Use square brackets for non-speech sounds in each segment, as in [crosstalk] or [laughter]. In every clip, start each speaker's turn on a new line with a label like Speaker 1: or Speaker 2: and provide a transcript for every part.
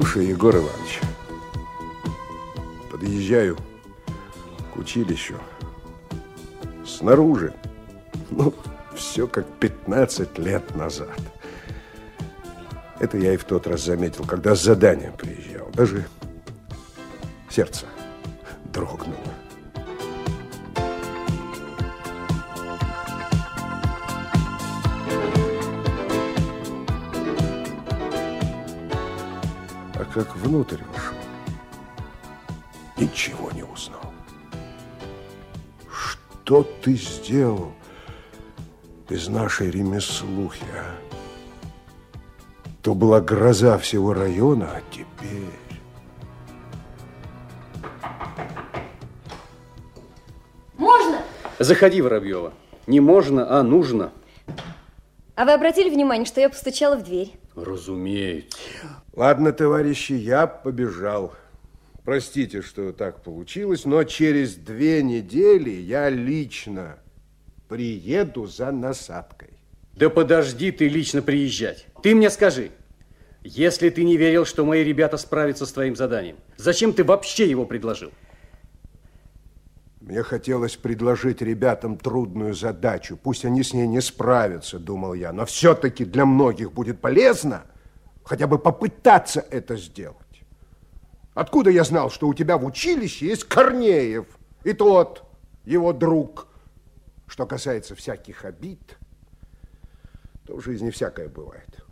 Speaker 1: Слушай, Егор Иванович, подъезжаю к училищу. Снаружи, ну, все как 15 лет назад. Это я и в тот раз заметил, когда с заданием приезжал. Даже сердце дрогнуло. Как внутрь вошел, ничего не узнал. Что ты сделал из нашей ремеслухи, а? То была гроза всего района, а теперь...
Speaker 2: Можно?
Speaker 3: Заходи, Воробьева. Не можно, а нужно.
Speaker 2: А вы обратили внимание, что я постучала в дверь?
Speaker 3: Разумеется.
Speaker 1: Ладно, товарищи, я побежал. Простите, что так получилось, но через две недели я лично приеду за насадкой.
Speaker 3: Да подожди ты лично приезжать. Ты мне скажи, если ты не верил, что мои ребята справятся с твоим заданием, зачем ты вообще его предложил?
Speaker 1: Мне хотелось предложить ребятам трудную задачу. Пусть они с ней не справятся, думал я, но все-таки для многих будет полезно хотя бы попытаться это сделать. Откуда я знал, что у тебя в училище есть Корнеев и тот, его друг? Что касается всяких обид, то в жизни всякое бывает.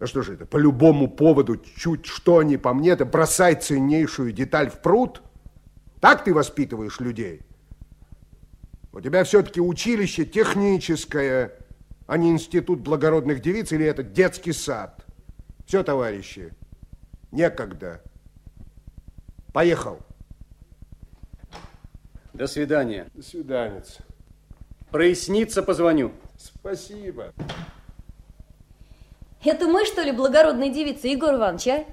Speaker 1: А что же это, по любому поводу, чуть что не по мне, ты бросай ценнейшую деталь в пруд? Так ты воспитываешь людей? У тебя все-таки училище техническое, а не институт благородных девиц или это детский сад. Все, товарищи, некогда. Поехал.
Speaker 3: До свидания.
Speaker 1: До свидания.
Speaker 3: Прояснится, позвоню.
Speaker 1: Спасибо.
Speaker 2: Это мы, что ли, благородные девицы, Егор Иванович, а?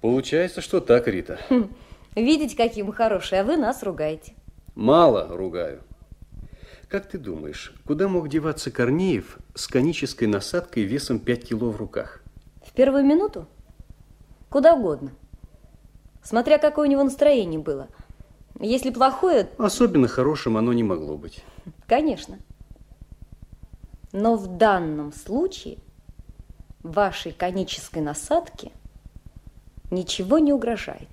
Speaker 3: Получается, что так, Рита.
Speaker 2: Хм, [laughs] видите, какие мы хорошие, а вы нас ругаете.
Speaker 3: Мало ругаю. Как ты думаешь, куда мог деваться Корнеев с конической насадкой весом 5 кило в руках?
Speaker 2: В первую минуту? Куда угодно. Смотря какое у него настроение было. Если плохое...
Speaker 3: Особенно хорошим оно не могло быть.
Speaker 2: Конечно. Но в данном случае вашей конической насадке ничего не угрожает.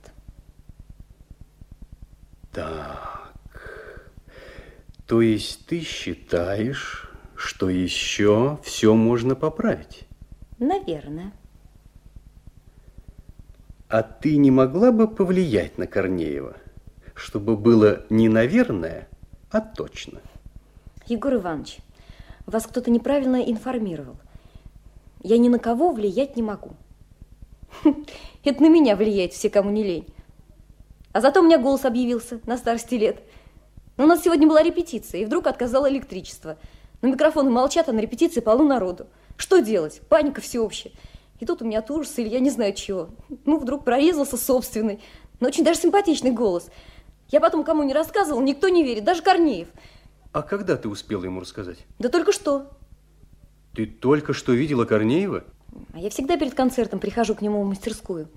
Speaker 3: Так. То есть ты считаешь, что еще все можно поправить?
Speaker 2: Наверное.
Speaker 3: А ты не могла бы повлиять на Корнеева, чтобы было не наверное, а точно?
Speaker 2: Егор Иванович, вас кто-то неправильно информировал. Я ни на кого влиять не могу. [laughs] Это на меня влияет все, кому не лень. А зато у меня голос объявился на старости лет. У нас сегодня была репетиция, и вдруг отказало электричество. На микрофоны молчат, а на репетиции полно народу. Что делать? Паника всеобщая. И тут у меня от ужаса или я не знаю чего. Ну, вдруг прорезался собственный, но очень даже симпатичный голос. Я потом кому не рассказывал, никто не верит, даже Корнеев.
Speaker 3: А когда ты успела ему рассказать?
Speaker 2: Да только что.
Speaker 3: Ты только что видела Корнеева?
Speaker 2: А я всегда перед концертом прихожу к нему в мастерскую.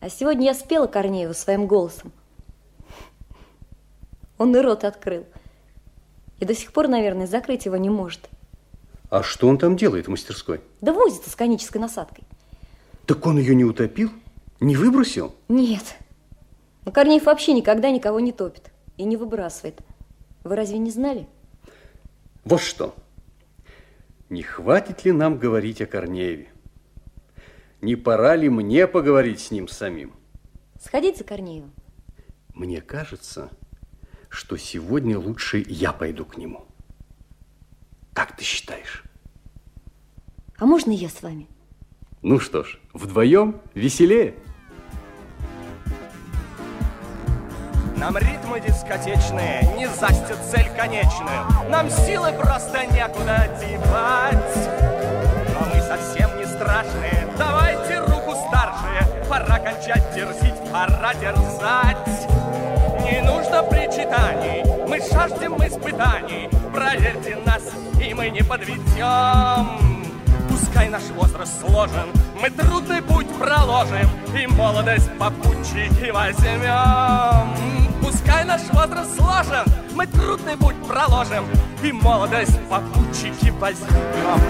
Speaker 2: А сегодня я спела Корнееву своим голосом. Он и рот открыл. И до сих пор, наверное, закрыть его не может.
Speaker 3: А что он там делает в мастерской?
Speaker 2: Да возится с конической насадкой.
Speaker 3: Так он ее не утопил? Не выбросил?
Speaker 2: Нет. Но Корнеев вообще никогда никого не топит и не выбрасывает. Вы разве не знали?
Speaker 3: Вот что. Не хватит ли нам говорить о Корнееве? Не пора ли мне поговорить с ним самим?
Speaker 2: Сходить за Корнеевым?
Speaker 3: Мне кажется, что сегодня лучше я пойду к нему. Как ты считаешь?
Speaker 2: А можно я с вами?
Speaker 3: Ну что ж, вдвоем веселее.
Speaker 4: Нам ритмы дискотечные не застят цель конечную. Нам силы просто некуда девать. Но мы совсем не страшные. Давайте руку старшие. Пора кончать дерзить, пора дерзать. Не нужно причитаний, мы жаждем испытаний. Проверьте нас, и мы не подведем.
Speaker 3: Пускай наш возраст сложен, мы трудный путь проложим И молодость попутчики возьмем. Пускай наш возраст сложен, мы трудный путь проложим И молодость попутчики возьмем.